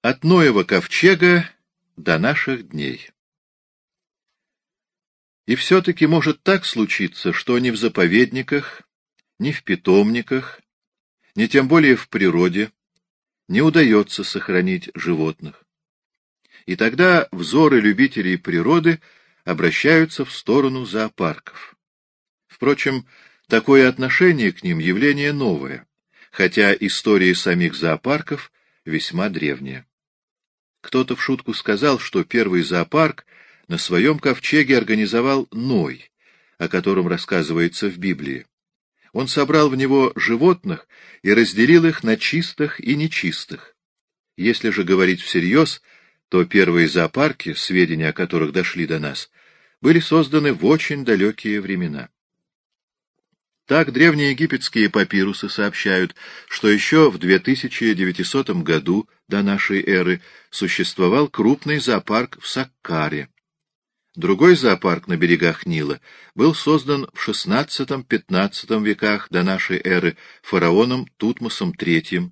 От Ноева ковчега до наших дней. И все-таки может так случиться, что ни в заповедниках, ни в питомниках, ни тем более в природе не удается сохранить животных. И тогда взоры любителей природы обращаются в сторону зоопарков. Впрочем, такое отношение к ним явление новое, хотя история самих зоопарков весьма древняя. Кто-то в шутку сказал, что первый зоопарк на своем ковчеге организовал Ной, о котором рассказывается в Библии. Он собрал в него животных и разделил их на чистых и нечистых. Если же говорить всерьез, то первые зоопарки, сведения о которых дошли до нас, были созданы в очень далекие времена. Так древние египетские папирусы сообщают, что еще в 2900 году до нашей эры существовал крупный зоопарк в Саккаре. Другой зоопарк на берегах Нила был создан в XVI-XV веках до нашей эры фараоном Тутмосом III.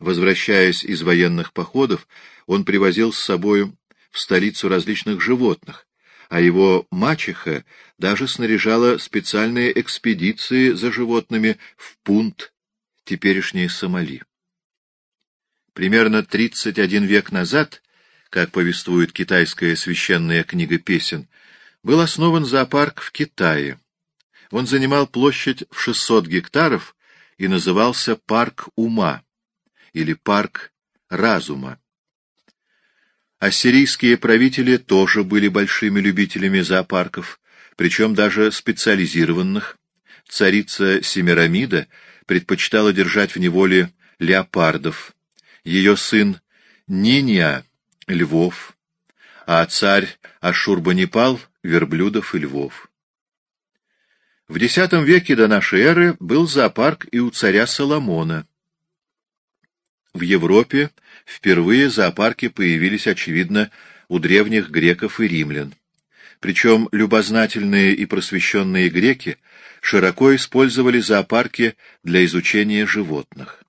Возвращаясь из военных походов, он привозил с собою в столицу различных животных, а его мачеха даже снаряжала специальные экспедиции за животными в Пунт, теперешние Сомали. Примерно 31 век назад, как повествует китайская священная книга песен, был основан зоопарк в Китае. Он занимал площадь в 600 гектаров и назывался Парк Ума или Парк Разума. Ассирийские правители тоже были большими любителями зоопарков, причем даже специализированных. Царица Семирамида предпочитала держать в неволе леопардов, ее сын Ниния — львов, а царь Ашурбанипал — верблюдов и львов. В X веке до нашей эры был зоопарк и у царя Соломона. В Европе впервые зоопарки появились, очевидно, у древних греков и римлян. Причем любознательные и просвещенные греки широко использовали зоопарки для изучения животных.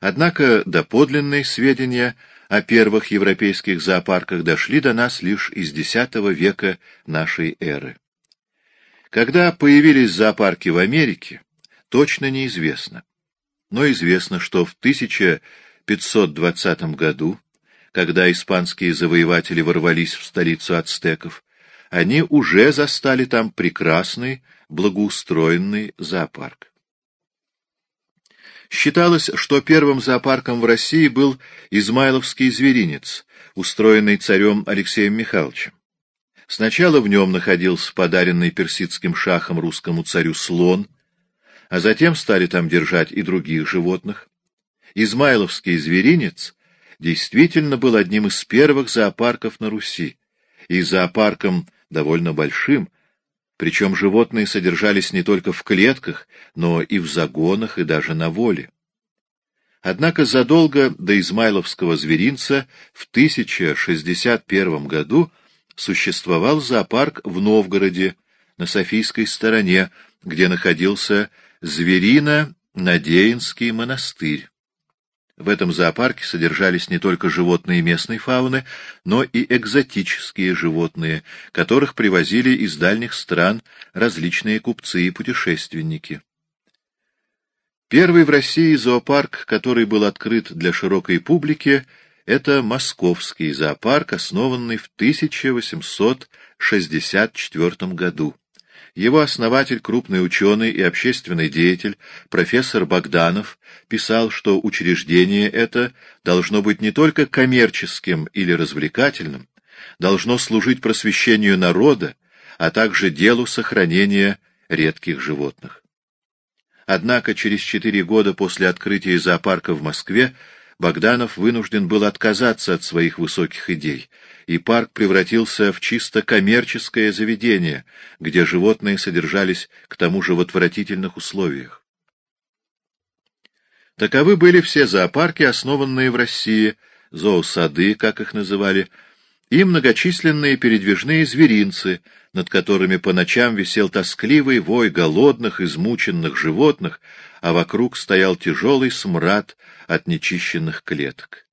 Однако доподлинные сведения о первых европейских зоопарках дошли до нас лишь из X века нашей эры. Когда появились зоопарки в Америке, точно неизвестно но известно, что в 1520 году, когда испанские завоеватели ворвались в столицу ацтеков, они уже застали там прекрасный, благоустроенный зоопарк. Считалось, что первым зоопарком в России был Измайловский зверинец, устроенный царем Алексеем Михайловичем. Сначала в нем находился подаренный персидским шахом русскому царю слон — а затем стали там держать и других животных. Измайловский зверинец действительно был одним из первых зоопарков на Руси, и зоопарком довольно большим, причем животные содержались не только в клетках, но и в загонах, и даже на воле. Однако задолго до Измайловского зверинца в 1061 году существовал зоопарк в Новгороде, на Софийской стороне, где находился Зверино-Надеинский монастырь. В этом зоопарке содержались не только животные местной фауны, но и экзотические животные, которых привозили из дальних стран различные купцы и путешественники. Первый в России зоопарк, который был открыт для широкой публики, это Московский зоопарк, основанный в 1864 году. Его основатель, крупный ученый и общественный деятель, профессор Богданов, писал, что учреждение это должно быть не только коммерческим или развлекательным, должно служить просвещению народа, а также делу сохранения редких животных. Однако через четыре года после открытия зоопарка в Москве Богданов вынужден был отказаться от своих высоких идей, и парк превратился в чисто коммерческое заведение, где животные содержались к тому же в отвратительных условиях. Таковы были все зоопарки, основанные в России, зоосады, как их называли, и многочисленные передвижные зверинцы, над которыми по ночам висел тоскливый вой голодных, измученных животных, а вокруг стоял тяжелый смрад от нечищенных клеток.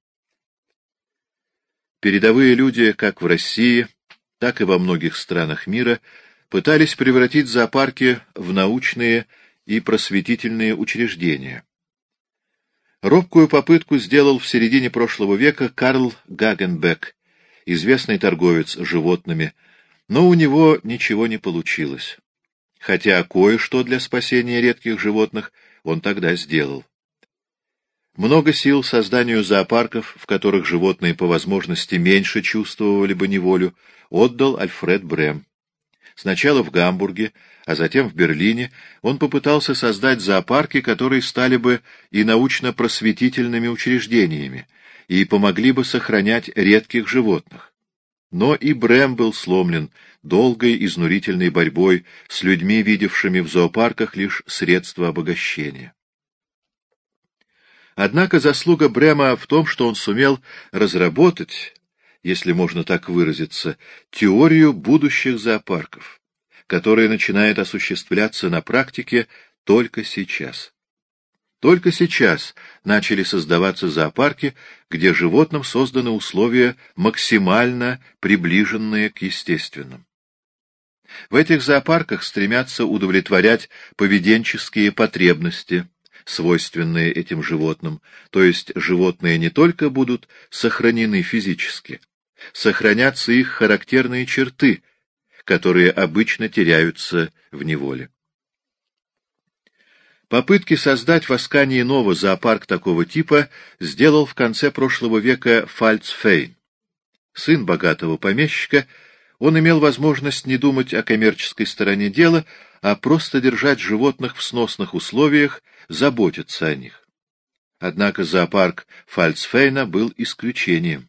Передовые люди, как в России, так и во многих странах мира, пытались превратить зоопарки в научные и просветительные учреждения. Робкую попытку сделал в середине прошлого века Карл Гагенбек, известный торговец животными, но у него ничего не получилось. Хотя кое-что для спасения редких животных он тогда сделал. Много сил созданию зоопарков, в которых животные по возможности меньше чувствовали бы неволю, отдал Альфред Брем. Сначала в Гамбурге, а затем в Берлине он попытался создать зоопарки, которые стали бы и научно-просветительными учреждениями, и помогли бы сохранять редких животных. Но и Брэм был сломлен долгой изнурительной борьбой с людьми, видевшими в зоопарках лишь средства обогащения. Однако заслуга Брема в том, что он сумел разработать, если можно так выразиться, теорию будущих зоопарков, которая начинает осуществляться на практике только сейчас. Только сейчас начали создаваться зоопарки, где животным созданы условия, максимально приближенные к естественным. В этих зоопарках стремятся удовлетворять поведенческие потребности, свойственные этим животным, то есть животные не только будут сохранены физически, сохранятся их характерные черты, которые обычно теряются в неволе. Попытки создать в Аскании Ново зоопарк такого типа сделал в конце прошлого века Фальцфейн. Сын богатого помещика, он имел возможность не думать о коммерческой стороне дела, а просто держать животных в сносных условиях, заботиться о них. Однако зоопарк Фальцфейна был исключением.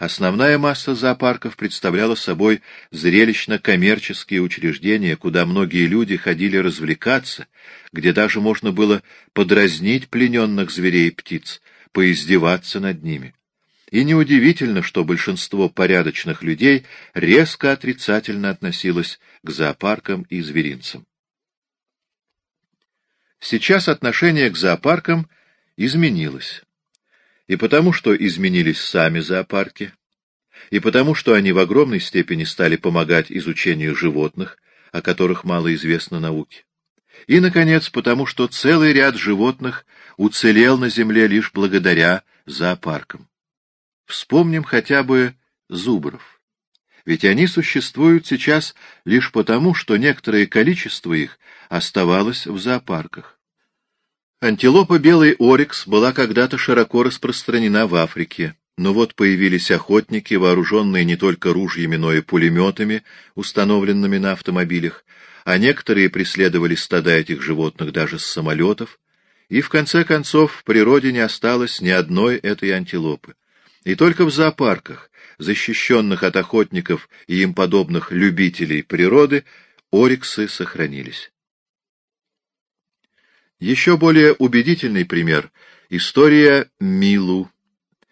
Основная масса зоопарков представляла собой зрелищно-коммерческие учреждения, куда многие люди ходили развлекаться, где даже можно было подразнить плененных зверей и птиц, поиздеваться над ними. И неудивительно, что большинство порядочных людей резко отрицательно относилось к зоопаркам и зверинцам. Сейчас отношение к зоопаркам изменилось и потому, что изменились сами зоопарки, и потому, что они в огромной степени стали помогать изучению животных, о которых мало известно науке. И, наконец, потому, что целый ряд животных уцелел на Земле лишь благодаря зоопаркам. Вспомним хотя бы зубров. Ведь они существуют сейчас лишь потому, что некоторое количество их оставалось в зоопарках. Антилопа белый орикс была когда-то широко распространена в Африке, но вот появились охотники, вооруженные не только ружьями, но и пулеметами, установленными на автомобилях, а некоторые преследовали стада этих животных даже с самолетов, и в конце концов в природе не осталось ни одной этой антилопы. И только в зоопарках, защищенных от охотников и им подобных любителей природы, ориксы сохранились. Еще более убедительный пример — история Милу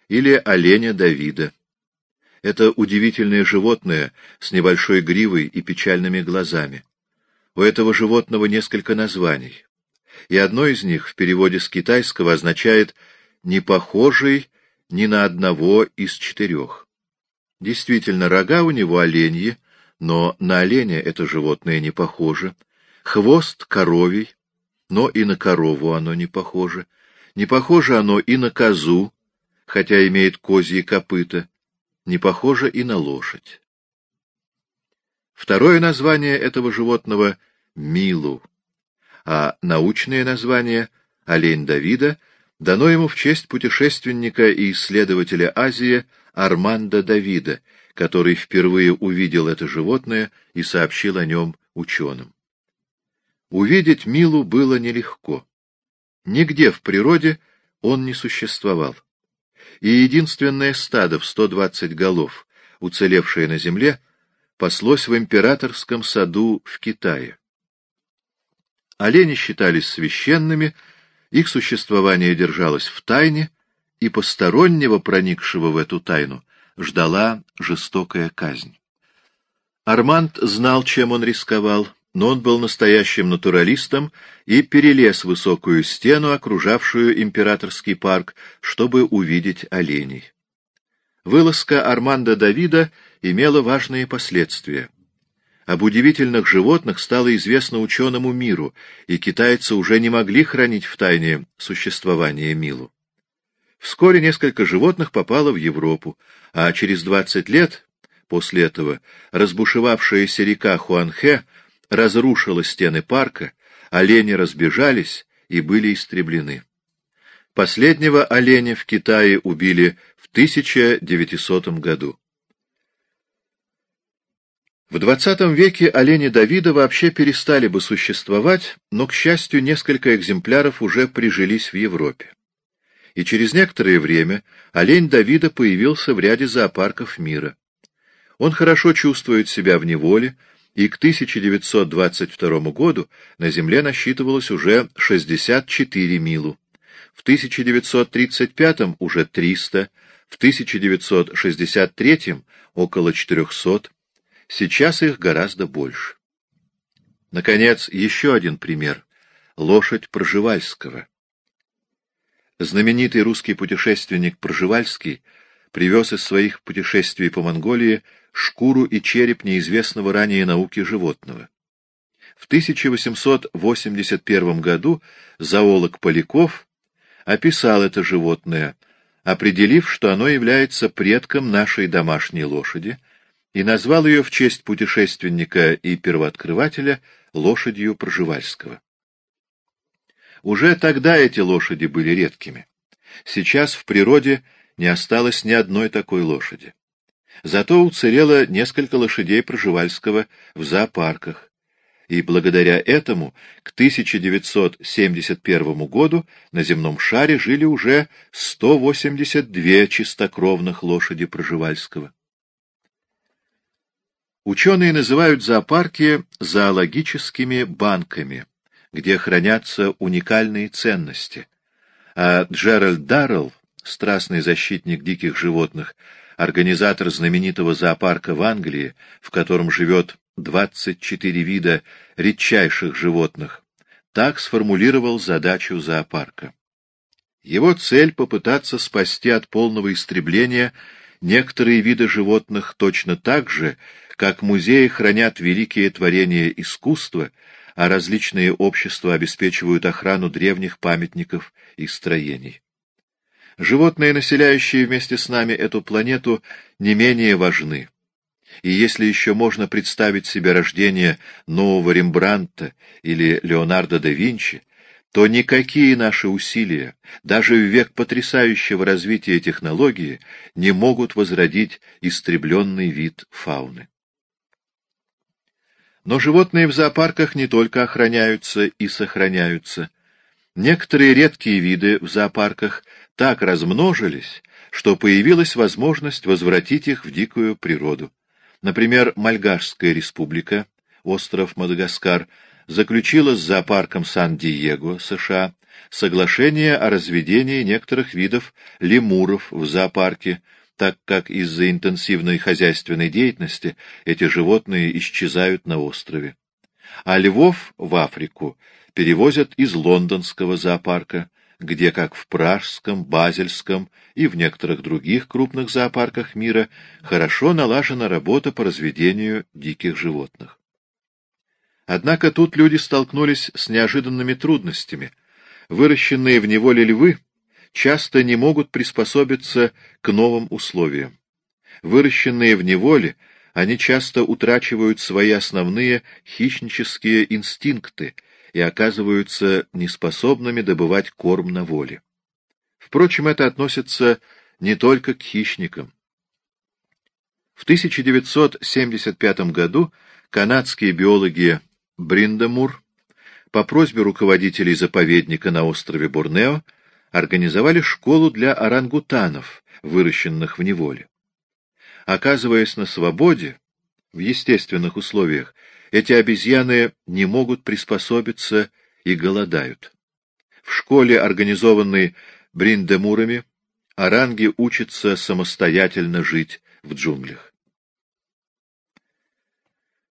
или оленя Давида. Это удивительное животное с небольшой гривой и печальными глазами. У этого животного несколько названий, и одно из них в переводе с китайского означает «не похожий ни на одного из четырех». Действительно, рога у него оленьи, но на оленя это животное не похоже, хвост коровий, но и на корову оно не похоже. Не похоже оно и на козу, хотя имеет козьи копыта. Не похоже и на лошадь. Второе название этого животного — Милу, а научное название — олень Давида — дано ему в честь путешественника и исследователя Азии Армандо Давида, который впервые увидел это животное и сообщил о нем ученым. Увидеть Милу было нелегко. Нигде в природе он не существовал. И единственное стадо в 120 голов, уцелевшее на земле, паслось в императорском саду в Китае. Олени считались священными, их существование держалось в тайне, и постороннего, проникшего в эту тайну, ждала жестокая казнь. Арманд знал, чем он рисковал, но он был настоящим натуралистом и перелез высокую стену, окружавшую императорский парк, чтобы увидеть оленей. Вылазка Армандо Давида имела важные последствия. Об удивительных животных стало известно ученому миру, и китайцы уже не могли хранить в тайне существование Милу. Вскоре несколько животных попало в Европу, а через 20 лет после этого разбушевавшаяся река Хуанхэ разрушила стены парка, олени разбежались и были истреблены. Последнего оленя в Китае убили в 1900 году. В XX веке олени Давида вообще перестали бы существовать, но, к счастью, несколько экземпляров уже прижились в Европе. И через некоторое время олень Давида появился в ряде зоопарков мира. Он хорошо чувствует себя в неволе, и к 1922 году на Земле насчитывалось уже 64 милу. В 1935 уже 300, в 1963 около 400, Сейчас их гораздо больше. Наконец, еще один пример — лошадь Проживальского. Знаменитый русский путешественник Проживальский привез из своих путешествий по Монголии шкуру и череп неизвестного ранее науки животного. В 1881 году зоолог Поляков описал это животное, определив, что оно является предком нашей домашней лошади — и назвал ее в честь путешественника и первооткрывателя лошадью Проживальского. Уже тогда эти лошади были редкими. Сейчас в природе не осталось ни одной такой лошади. Зато уцелело несколько лошадей Проживальского в зоопарках, и благодаря этому к 1971 году на земном шаре жили уже 182 чистокровных лошади Проживальского. Ученые называют зоопарки зоологическими банками, где хранятся уникальные ценности. А Джеральд Даррелл, страстный защитник диких животных, организатор знаменитого зоопарка в Англии, в котором живет 24 вида редчайших животных, так сформулировал задачу зоопарка. Его цель — попытаться спасти от полного истребления некоторые виды животных точно так же, как музеи хранят великие творения искусства, а различные общества обеспечивают охрану древних памятников и строений. Животные, населяющие вместе с нами эту планету, не менее важны. И если еще можно представить себе рождение нового Рембрандта или Леонардо да Винчи, то никакие наши усилия, даже в век потрясающего развития технологии, не могут возродить истребленный вид фауны. Но животные в зоопарках не только охраняются и сохраняются. Некоторые редкие виды в зоопарках так размножились, что появилась возможность возвратить их в дикую природу. Например, Мальгашская республика, остров Мадагаскар, заключила с зоопарком Сан-Диего, США, соглашение о разведении некоторых видов лемуров в зоопарке, так как из-за интенсивной хозяйственной деятельности эти животные исчезают на острове. А львов в Африку перевозят из лондонского зоопарка, где, как в Пражском, Базельском и в некоторых других крупных зоопарках мира, хорошо налажена работа по разведению диких животных. Однако тут люди столкнулись с неожиданными трудностями. Выращенные в неволе львы часто не могут приспособиться к новым условиям. Выращенные в неволе, они часто утрачивают свои основные хищнические инстинкты и оказываются неспособными добывать корм на воле. Впрочем, это относится не только к хищникам. В 1975 году канадские биологи Бриндемур по просьбе руководителей заповедника на острове Борнео организовали школу для орангутанов, выращенных в неволе. Оказываясь на свободе, в естественных условиях, эти обезьяны не могут приспособиться и голодают. В школе, организованной Бриндемурами, оранги учатся самостоятельно жить в джунглях.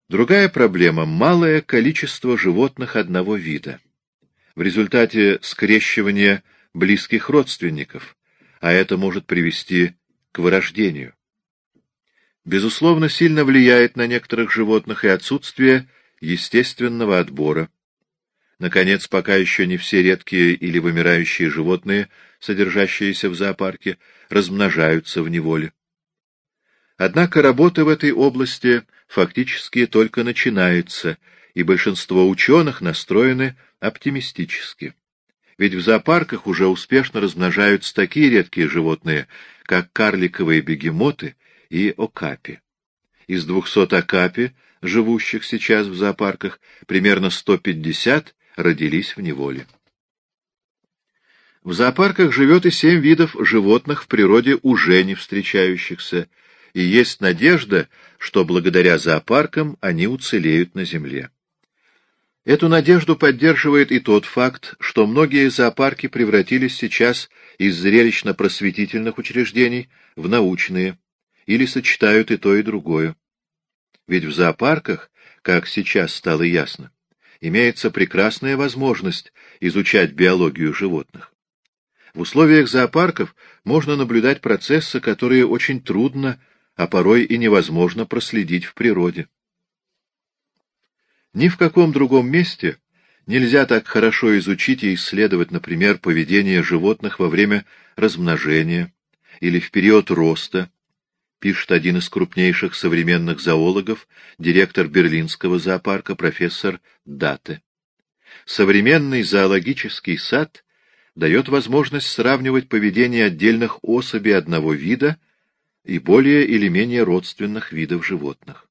Другая проблема — малое количество животных одного вида. В результате скрещивания близких родственников, а это может привести к вырождению. Безусловно, сильно влияет на некоторых животных и отсутствие естественного отбора. Наконец, пока еще не все редкие или вымирающие животные, содержащиеся в зоопарке, размножаются в неволе. Однако работа в этой области фактически только начинается, и большинство ученых настроены оптимистически. Ведь в зоопарках уже успешно размножаются такие редкие животные, как карликовые бегемоты и окапи. Из 200 окапи, живущих сейчас в зоопарках, примерно 150 родились в неволе. В зоопарках живет и семь видов животных в природе уже не встречающихся, и есть надежда, что благодаря зоопаркам они уцелеют на земле. Эту надежду поддерживает и тот факт, что многие зоопарки превратились сейчас из зрелищно-просветительных учреждений в научные, или сочетают и то, и другое. Ведь в зоопарках, как сейчас стало ясно, имеется прекрасная возможность изучать биологию животных. В условиях зоопарков можно наблюдать процессы, которые очень трудно, а порой и невозможно проследить в природе. Ни в каком другом месте нельзя так хорошо изучить и исследовать, например, поведение животных во время размножения или в период роста, пишет один из крупнейших современных зоологов, директор Берлинского зоопарка профессор Дате. Современный зоологический сад дает возможность сравнивать поведение отдельных особей одного вида и более или менее родственных видов животных.